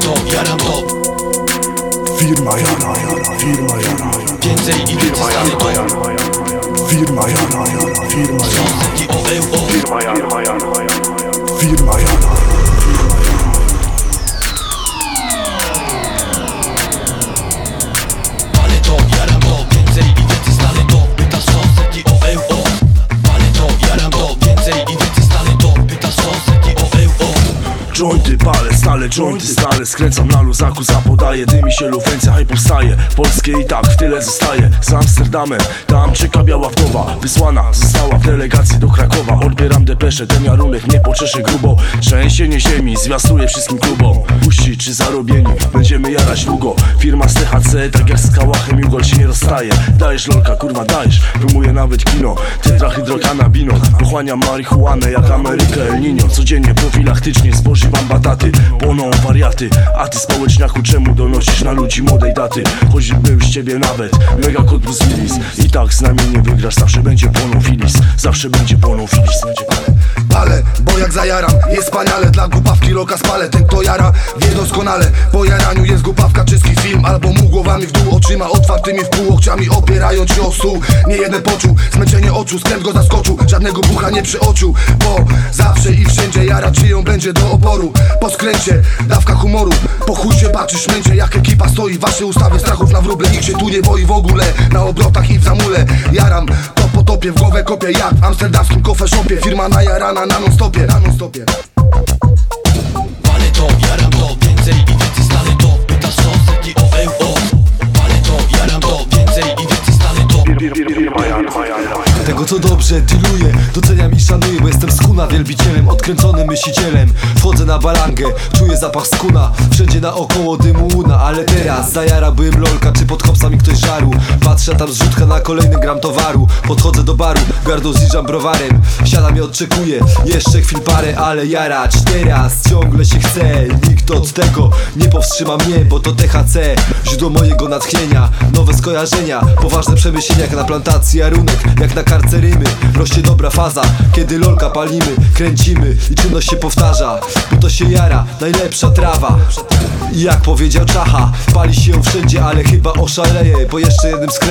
to, jaram to Firma jara, jara, firma jara Więcej i więcej stanie to Firma jara, jara, firma jara Setki o euro Firma jara, firma jara stale jointy stale Skręcam na luzaku, zapodaję Dymi się lufencja, hej powstaje. Polskie i tak w tyle zostaje. Z Amsterdamem, tam czeka biała wdowa. Wysłana została w delegacji do Krakowa. Odbieram depeszę, ten jarunek nie poczesze grubo. Trzęsienie ziemi, zwiastuje wszystkim klubom. Puści czy zarobieni, będziemy jarać długo. Firma z THC, tak jak z kałachem Jugol się nie rozstaje. Dajesz lolka, kurwa dajesz. Próbuję nawet kino, tetrahydrokanabino Pochłaniam marihuanę jak Amerykę El Nino. Codziennie profilaktycznie spożywam bataty Płoną wariaty, a ty społeczniaku czemu donosisz na ludzi młodej daty? Choć był z ciebie nawet mega kot plus Willis I tak z nami nie wygrasz, zawsze będzie płonął Filis Zawsze będzie płonął Filis Palę, bo jak zajaram jest wspaniale Dla głupawki roka spalę, ten kto jara wie doskonale. Po jaraniu jest głupawka, czyski film Albo mu głowami w dół, oczyma otwartymi w pół Łokciami opierając się o stół. Nie jeden poczuł, zmęczenie oczu, skręt go zaskoczył Żadnego bucha nie przyoczył Bo zawsze i wszędzie jara czyją będzie do oporu. Po skręcie, dawka humoru Po chuj się patrzysz jak ekipa stoi Wasze ustawy strachów na wróble, nikt się tu nie boi w ogóle Na obrotach i w zamule. Jaram, to potopie, w głowę kopię jak w amsterdamskim kofeszopie. Firma najarana na non-stopie, na non-stopie. Palę to, jaram to Więcej i więcej Tego co dobrze diluję, doceniam i szanuję Bo jestem skuna wielbicielem, odkręconym myślicielem. Wchodzę na balangę, czuję zapach skuna. Wszędzie naokoło dymu łuna Ale teraz zajara byłem lolka, czy pod hopsami ktoś żarł Patrzę tam zrzutka na kolejny gram towaru. Podchodzę do baru, gardło zjeżdżam browarem. Siadam i odczekuję, jeszcze chwil parę Ale jarać teraz ciągle się chce. Nikt od tego nie powstrzyma mnie Bo to THC, źródło mojego natchnienia Nowe skojarzenia, poważne przemyślenia Jak na plantacji jarunek, jak na karce rymy. Rośnie dobra faza, kiedy lolka palimy Kręcimy i czynność się powtarza Bo to się jara, najlepsza trawa. I jak powiedział Czacha Pali się ją wszędzie, ale chyba oszaleję Po jeszcze jednym skręcie,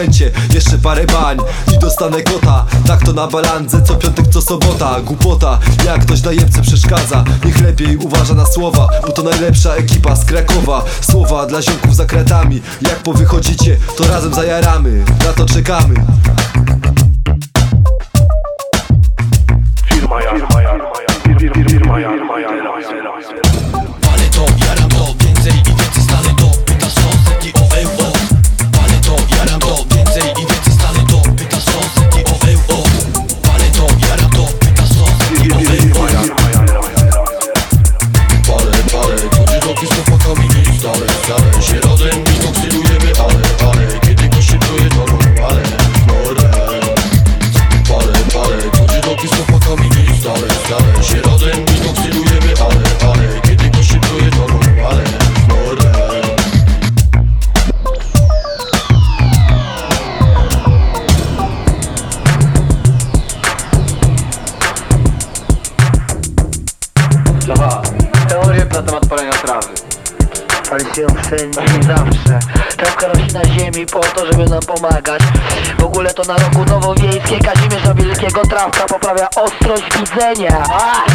jeszcze parę bań. I dostanę kota, tak to na balandze Co piątek, co sobota, głupota Jak ktoś najemcy przeszkadza. Niech lepiej uważa na słowa Bo to najlepsza ekipa z Krakowa. Słowa dla ziomków za kratami Jak powychodzicie, to razem zajaramy. Na to czekamy Pali się ją wszędzie i zawsze. Trawka rośnie na ziemi po to, żeby nam pomagać. W ogóle to na rogu nowowiejskie Kazimierza Wielkiego trawka poprawia ostrość widzenia. A!